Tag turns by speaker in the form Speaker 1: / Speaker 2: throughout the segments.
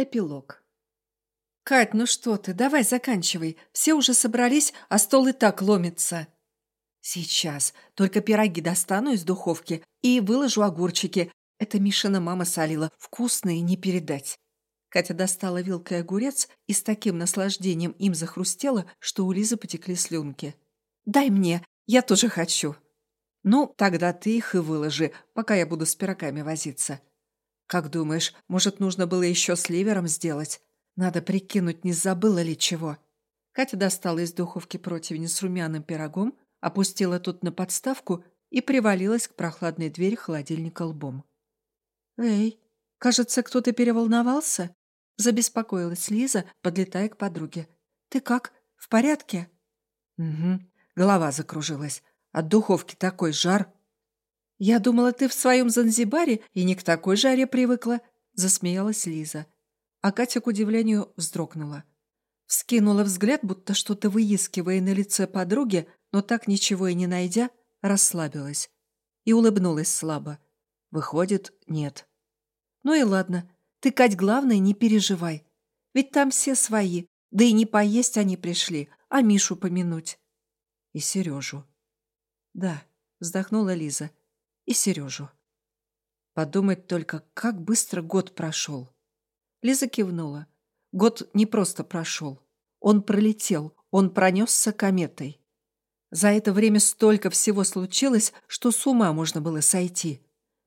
Speaker 1: Эпилог. «Кать, ну что ты, давай заканчивай. Все уже собрались, а стол и так ломится». «Сейчас. Только пироги достану из духовки и выложу огурчики. Это Мишина мама солила. Вкусные не передать». Катя достала вилкой огурец и с таким наслаждением им захрустела, что у Лизы потекли слюнки. «Дай мне, я тоже хочу». «Ну, тогда ты их и выложи, пока я буду с пирогами возиться. «Как думаешь, может, нужно было еще с ливером сделать? Надо прикинуть, не забыла ли чего». Катя достала из духовки противень с румяным пирогом, опустила тут на подставку и привалилась к прохладной двери холодильника лбом. «Эй, кажется, кто-то переволновался?» Забеспокоилась Лиза, подлетая к подруге. «Ты как, в порядке?» «Угу, голова закружилась. От духовки такой жар». «Я думала, ты в своем Занзибаре и не к такой жаре привыкла», — засмеялась Лиза. А Катя, к удивлению, вздрогнула. Вскинула взгляд, будто что-то выискивая на лице подруги, но так ничего и не найдя, расслабилась. И улыбнулась слабо. Выходит, нет. «Ну и ладно. Ты, Кать, главное, не переживай. Ведь там все свои, да и не поесть они пришли, а Мишу помянуть». «И Сережу». «Да», — вздохнула Лиза и Сережу. Подумать только, как быстро год прошел. Лиза кивнула. Год не просто прошел. Он пролетел, он пронесся кометой. За это время столько всего случилось, что с ума можно было сойти.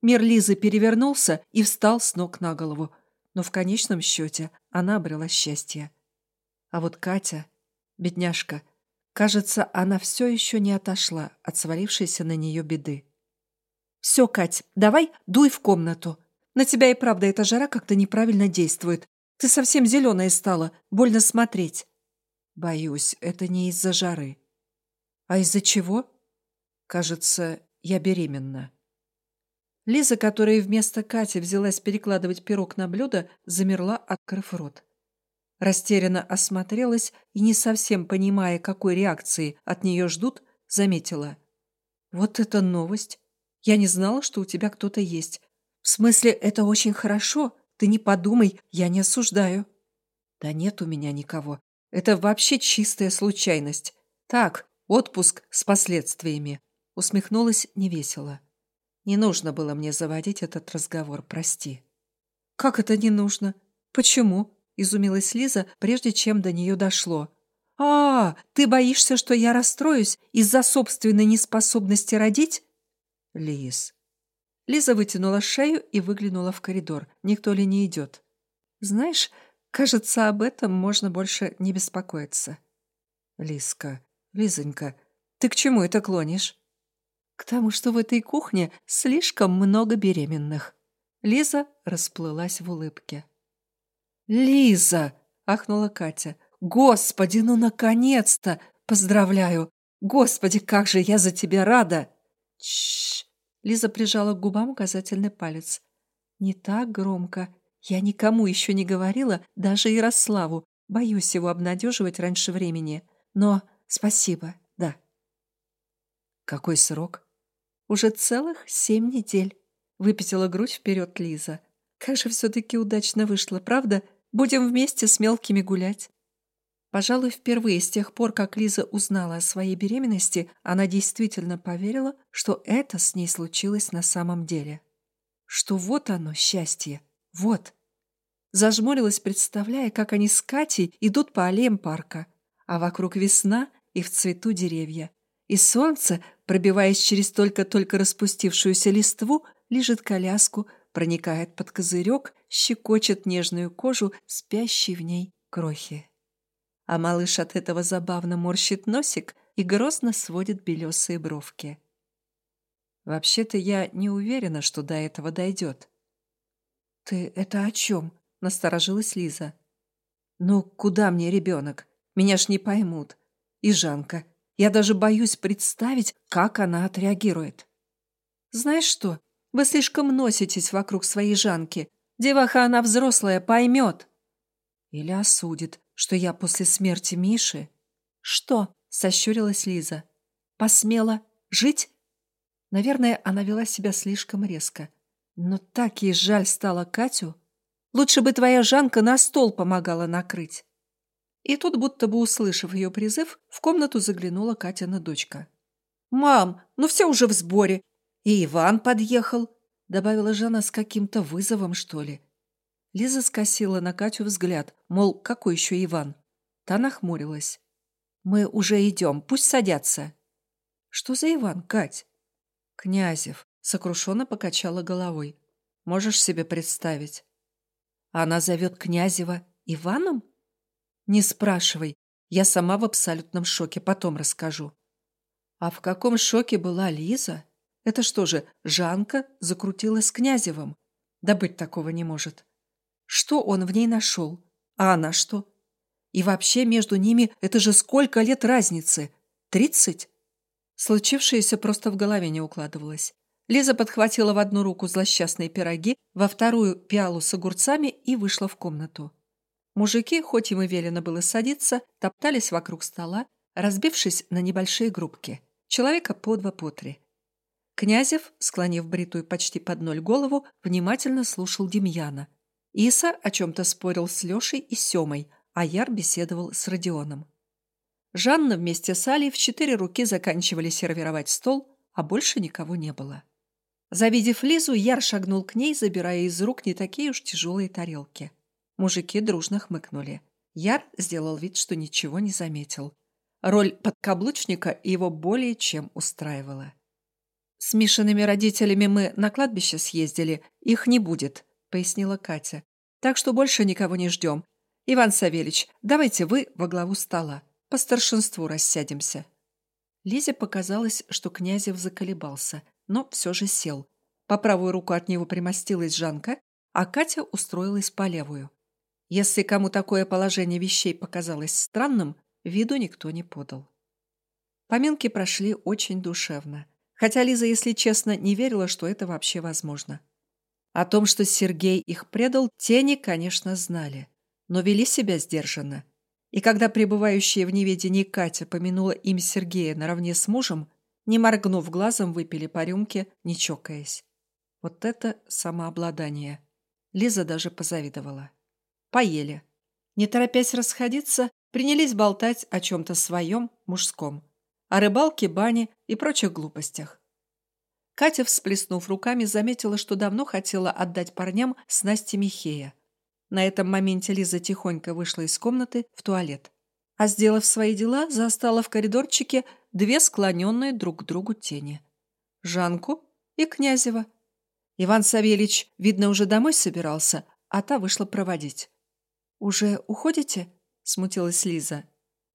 Speaker 1: Мир Лизы перевернулся и встал с ног на голову, но в конечном счете она обрела счастье. А вот Катя, бедняжка, кажется, она все еще не отошла от свалившейся на нее беды. «Все, Кать, давай дуй в комнату. На тебя и правда эта жара как-то неправильно действует. Ты совсем зеленая стала, больно смотреть». «Боюсь, это не из-за жары». «А из-за чего?» «Кажется, я беременна». Лиза, которая вместо Кати взялась перекладывать пирог на блюдо, замерла, открыв рот. Растерянно осмотрелась и, не совсем понимая, какой реакции от нее ждут, заметила. «Вот это новость! Я не знала, что у тебя кто-то есть. В смысле, это очень хорошо. Ты не подумай, я не осуждаю. Да нет у меня никого. Это вообще чистая случайность. Так, отпуск с последствиями. Усмехнулась невесело. Не нужно было мне заводить этот разговор, прости. Как это не нужно? Почему? Изумилась Лиза, прежде чем до нее дошло. «А, ты боишься, что я расстроюсь из-за собственной неспособности родить? Лиз. Лиза вытянула шею и выглянула в коридор. Никто ли не идет? Знаешь, кажется, об этом можно больше не беспокоиться. Лизка, Лизонька, ты к чему это клонишь? К тому, что в этой кухне слишком много беременных. Лиза расплылась в улыбке. «Лиза!» — ахнула Катя. «Господи, ну наконец-то! Поздравляю! Господи, как же я за тебя рада!» Чш! Лиза прижала к губам указательный палец. Не так громко. Я никому еще не говорила, даже Ярославу. Боюсь его обнадеживать раньше времени. Но спасибо, да. Какой срок? Уже целых семь недель. Выпятила грудь вперед Лиза. Как же все-таки удачно вышло, правда? Будем вместе с мелкими гулять. Пожалуй, впервые с тех пор, как Лиза узнала о своей беременности, она действительно поверила, что это с ней случилось на самом деле. Что вот оно, счастье, вот. Зажмурилась, представляя, как они с Катей идут по аллеям парка, а вокруг весна и в цвету деревья. И солнце, пробиваясь через только-только распустившуюся листву, лежит коляску, проникает под козырек, щекочет нежную кожу спящей в ней крохи а малыш от этого забавно морщит носик и грозно сводит белесые бровки. Вообще-то я не уверена, что до этого дойдет. «Ты это о чем?» — насторожилась Лиза. «Ну, куда мне ребенок? Меня ж не поймут. И Жанка. Я даже боюсь представить, как она отреагирует». «Знаешь что? Вы слишком носитесь вокруг своей Жанки. Деваха она взрослая, поймет». «Или осудит, что я после смерти Миши... Что? Сощурилась Лиза. Посмела жить? Наверное, она вела себя слишком резко. Но так ей жаль стало Катю. Лучше бы твоя Жанка на стол помогала накрыть. И тут, будто бы услышав ее призыв, в комнату заглянула Катина дочка. «Мам, ну все уже в сборе. И Иван подъехал», — добавила Жанна с каким-то вызовом, что ли. Лиза скосила на Катю взгляд, мол, какой еще Иван? Та нахмурилась. «Мы уже идем, пусть садятся». «Что за Иван, Кать?» «Князев», — сокрушенно покачала головой. «Можешь себе представить?» Она зовет Князева Иваном? Не спрашивай, я сама в абсолютном шоке, потом расскажу. А в каком шоке была Лиза? Это что же, Жанка закрутилась с Князевым? Да быть такого не может. Что он в ней нашел? А она что? И вообще между ними это же сколько лет разницы? Тридцать? Случившееся просто в голове не укладывалось. Лиза подхватила в одну руку злосчастные пироги, во вторую – пиалу с огурцами и вышла в комнату. Мужики, хоть им и велено было садиться, топтались вокруг стола, разбившись на небольшие группки. Человека по два, по три. Князев, склонив бритую почти под ноль голову, внимательно слушал Демьяна. Иса о чем-то спорил с Лешей и Семой, а Яр беседовал с Родионом. Жанна вместе с Алей в четыре руки заканчивали сервировать стол, а больше никого не было. Завидев Лизу, Яр шагнул к ней, забирая из рук не такие уж тяжелые тарелки. Мужики дружно хмыкнули. Яр сделал вид, что ничего не заметил. Роль подкаблучника его более чем устраивала. «С Мишиными родителями мы на кладбище съездили, их не будет», — пояснила Катя. «Так что больше никого не ждем. Иван Савельич, давайте вы во главу стола. По старшинству рассядемся». Лизе показалось, что Князев заколебался, но все же сел. По правую руку от него примостилась Жанка, а Катя устроилась по левую. Если кому такое положение вещей показалось странным, виду никто не подал. Поминки прошли очень душевно. Хотя Лиза, если честно, не верила, что это вообще возможно. О том, что Сергей их предал, тени, конечно, знали, но вели себя сдержанно. И когда пребывающая в неведении Катя помянула им Сергея наравне с мужем, не моргнув глазом, выпили по рюмке, не чокаясь. Вот это самообладание. Лиза даже позавидовала. Поели. Не торопясь расходиться, принялись болтать о чем-то своем, мужском. О рыбалке, бане и прочих глупостях. Катя, всплеснув руками, заметила, что давно хотела отдать парням снасти Михея. На этом моменте Лиза тихонько вышла из комнаты в туалет. А сделав свои дела, застала в коридорчике две склоненные друг к другу тени. Жанку и Князева. Иван Савельич, видно, уже домой собирался, а та вышла проводить. «Уже уходите?» – смутилась Лиза.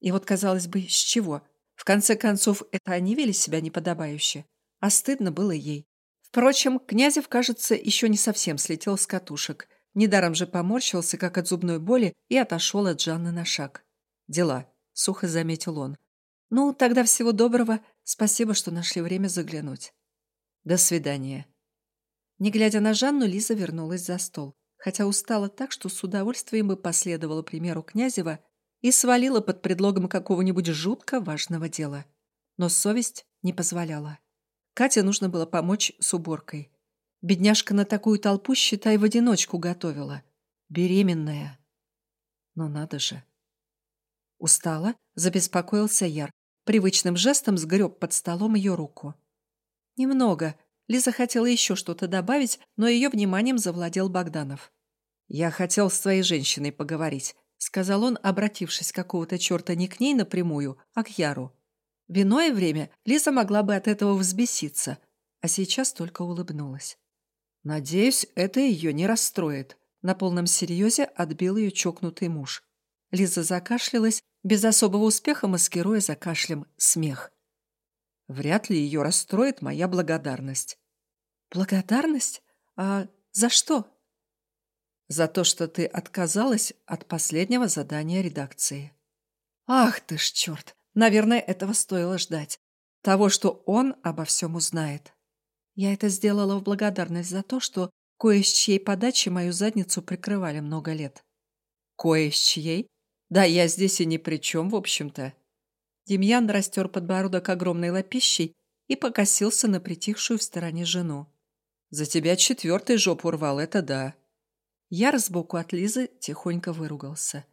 Speaker 1: И вот, казалось бы, с чего? В конце концов, это они вели себя неподобающе. А стыдно было ей. Впрочем, Князев, кажется, еще не совсем слетел с катушек – Недаром же поморщился, как от зубной боли, и отошел от Жанны на шаг. «Дела», — сухо заметил он. «Ну, тогда всего доброго. Спасибо, что нашли время заглянуть». «До свидания». Не глядя на Жанну, Лиза вернулась за стол, хотя устала так, что с удовольствием бы последовала примеру Князева и свалила под предлогом какого-нибудь жутко важного дела. Но совесть не позволяла. Кате нужно было помочь с уборкой. Бедняжка на такую толпу, считай, в одиночку готовила. Беременная. Но надо же. Устала? Забеспокоился Яр. Привычным жестом сгреб под столом ее руку. Немного. Лиза хотела еще что-то добавить, но ее вниманием завладел Богданов. «Я хотел с твоей женщиной поговорить», — сказал он, обратившись какого-то черта не к ней напрямую, а к Яру. В иное время Лиза могла бы от этого взбеситься, а сейчас только улыбнулась. Надеюсь, это ее не расстроит. На полном серьезе отбил ее чокнутый муж. Лиза закашлялась, без особого успеха маскируя за кашлем смех. Вряд ли ее расстроит моя благодарность. Благодарность? А за что? За то, что ты отказалась от последнего задания редакции. Ах ты ж черт! Наверное, этого стоило ждать. Того, что он обо всем узнает. Я это сделала в благодарность за то, что кое с чьей подачи мою задницу прикрывали много лет. Кое с чьей? Да я здесь и ни при чем, в общем-то. Демьян растер подбородок огромной лапищей и покосился на притихшую в стороне жену. «За тебя четвертый жопу рвал, это да». Яр сбоку от Лизы тихонько выругался.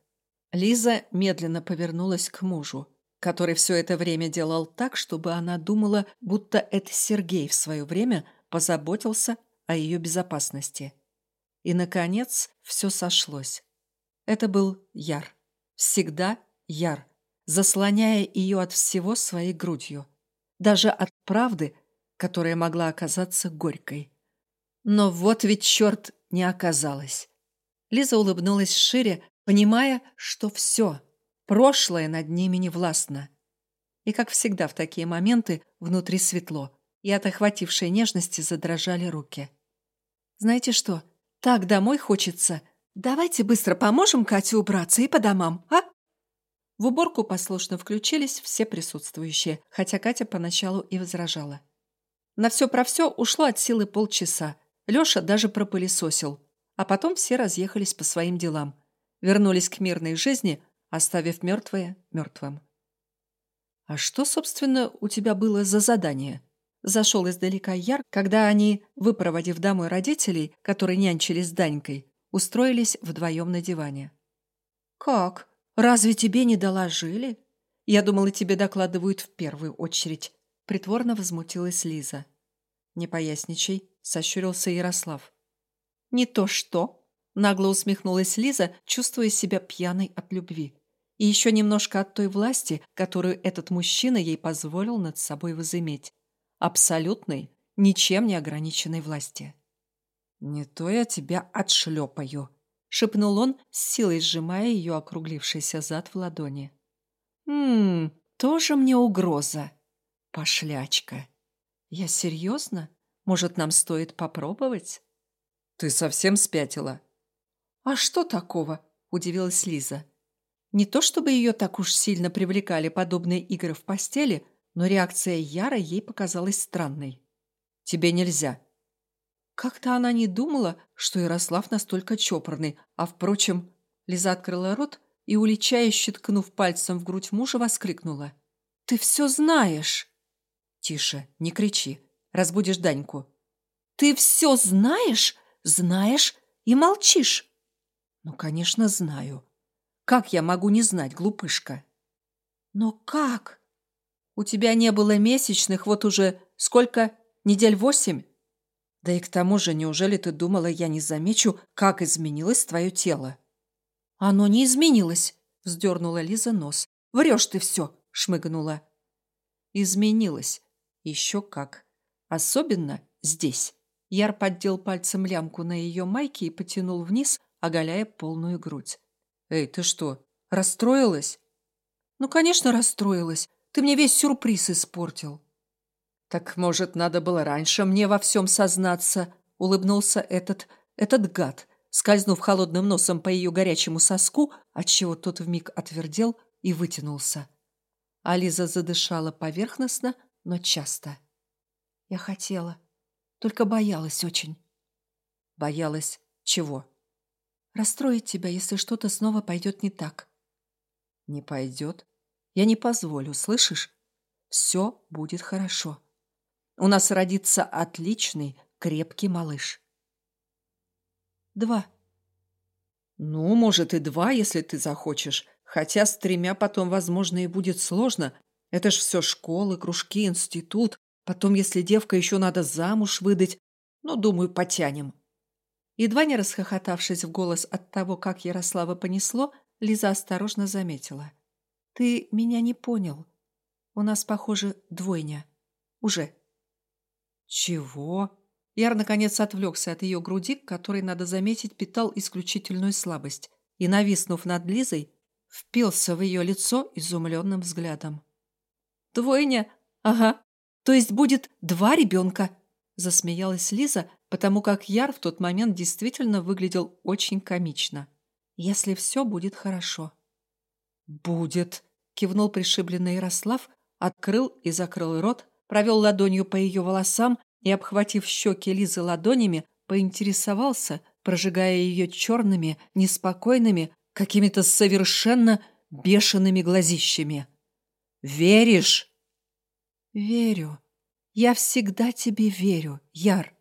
Speaker 1: Лиза медленно повернулась к мужу, который все это время делал так, чтобы она думала, будто это Сергей в свое время позаботился о ее безопасности. И, наконец, все сошлось. Это был Яр. Всегда Яр, заслоняя ее от всего своей грудью. Даже от правды, которая могла оказаться горькой. Но вот ведь черт не оказалось. Лиза улыбнулась шире, понимая, что все, прошлое над ними не властно. И, как всегда в такие моменты, внутри светло, и от охватившей нежности задрожали руки. «Знаете что, так домой хочется. Давайте быстро поможем Кате убраться и по домам, а?» В уборку послушно включились все присутствующие, хотя Катя поначалу и возражала. На все про все ушло от силы полчаса. Леша даже пропылесосил. А потом все разъехались по своим делам. Вернулись к мирной жизни, оставив мертвое мертвым. «А что, собственно, у тебя было за задание?» Зашел издалека Яр, когда они, выпроводив домой родителей, которые нянчились с Данькой, устроились вдвоем на диване. «Как? Разве тебе не доложили? Я думала, тебе докладывают в первую очередь», — притворно возмутилась Лиза. «Не поясничай», — сощурился Ярослав. «Не то что», — нагло усмехнулась Лиза, чувствуя себя пьяной от любви. И еще немножко от той власти, которую этот мужчина ей позволил над собой возыметь абсолютной, ничем не ограниченной власти. «Не то я тебя отшлепаю», — шепнул он, с силой сжимая ее округлившийся зад в ладони. «Ммм, тоже мне угроза. Пошлячка. Я серьезно? Может, нам стоит попробовать?» «Ты совсем спятила?» «А что такого?» – удивилась Лиза. Не то чтобы ее так уж сильно привлекали подобные игры в постели, но реакция Яра ей показалась странной. «Тебе нельзя». Как-то она не думала, что Ярослав настолько чопорный, а, впрочем, Лиза открыла рот и, уличающе ткнув пальцем в грудь мужа, воскликнула. «Ты все знаешь!» «Тише, не кричи, разбудишь Даньку». «Ты все знаешь? Знаешь и молчишь?» «Ну, конечно, знаю. Как я могу не знать, глупышка?» «Но как?» У тебя не было месячных вот уже сколько? Недель восемь? Да и к тому же, неужели ты думала, я не замечу, как изменилось твое тело? Оно не изменилось, вздернула Лиза нос. Врешь ты все, шмыгнула. Изменилось. Еще как. Особенно здесь. Яр поддел пальцем лямку на ее майке и потянул вниз, оголяя полную грудь. «Эй, ты что, расстроилась?» «Ну, конечно, расстроилась. Ты мне весь сюрприз испортил». «Так, может, надо было раньше мне во всем сознаться?» — улыбнулся этот, этот гад, скользнув холодным носом по ее горячему соску, отчего тот вмиг отвердел и вытянулся. Ализа задышала поверхностно, но часто. «Я хотела, только боялась очень». «Боялась чего?» «Расстроить тебя, если что-то снова пойдет не так». «Не пойдет?» Я не позволю, слышишь? Все будет хорошо. У нас родится отличный, крепкий малыш. Два. Ну, может, и два, если ты захочешь. Хотя с тремя потом, возможно, и будет сложно. Это ж все школы, кружки, институт. Потом, если девка еще надо замуж выдать. Ну, думаю, потянем. Едва не расхохотавшись в голос от того, как Ярослава понесло, Лиза осторожно заметила – ты меня не понял. У нас, похоже, двойня. Уже. Чего? Яр, наконец, отвлекся от ее груди, которой, надо заметить, питал исключительную слабость, и, нависнув над Лизой, впился в ее лицо изумленным взглядом. «Двойня? Ага. То есть будет два ребенка?» Засмеялась Лиза, потому как Яр в тот момент действительно выглядел очень комично. «Если все будет хорошо». «Будет!» — кивнул пришибленный Ярослав, открыл и закрыл рот, провел ладонью по ее волосам и, обхватив щеки Лизы ладонями, поинтересовался, прожигая ее черными, неспокойными, какими-то совершенно бешеными глазищами. «Веришь?» «Верю. Я всегда тебе верю, Яр».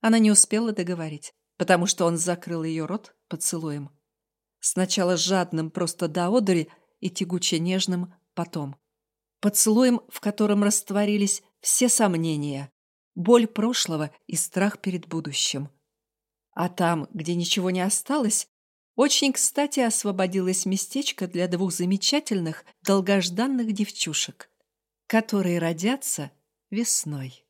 Speaker 1: Она не успела договорить. потому что он закрыл ее рот поцелуем. Сначала жадным просто до одури и тягуче нежным потом. Поцелуем, в котором растворились все сомнения, боль прошлого и страх перед будущим. А там, где ничего не осталось, очень кстати освободилось местечко для двух замечательных, долгожданных девчушек, которые родятся весной.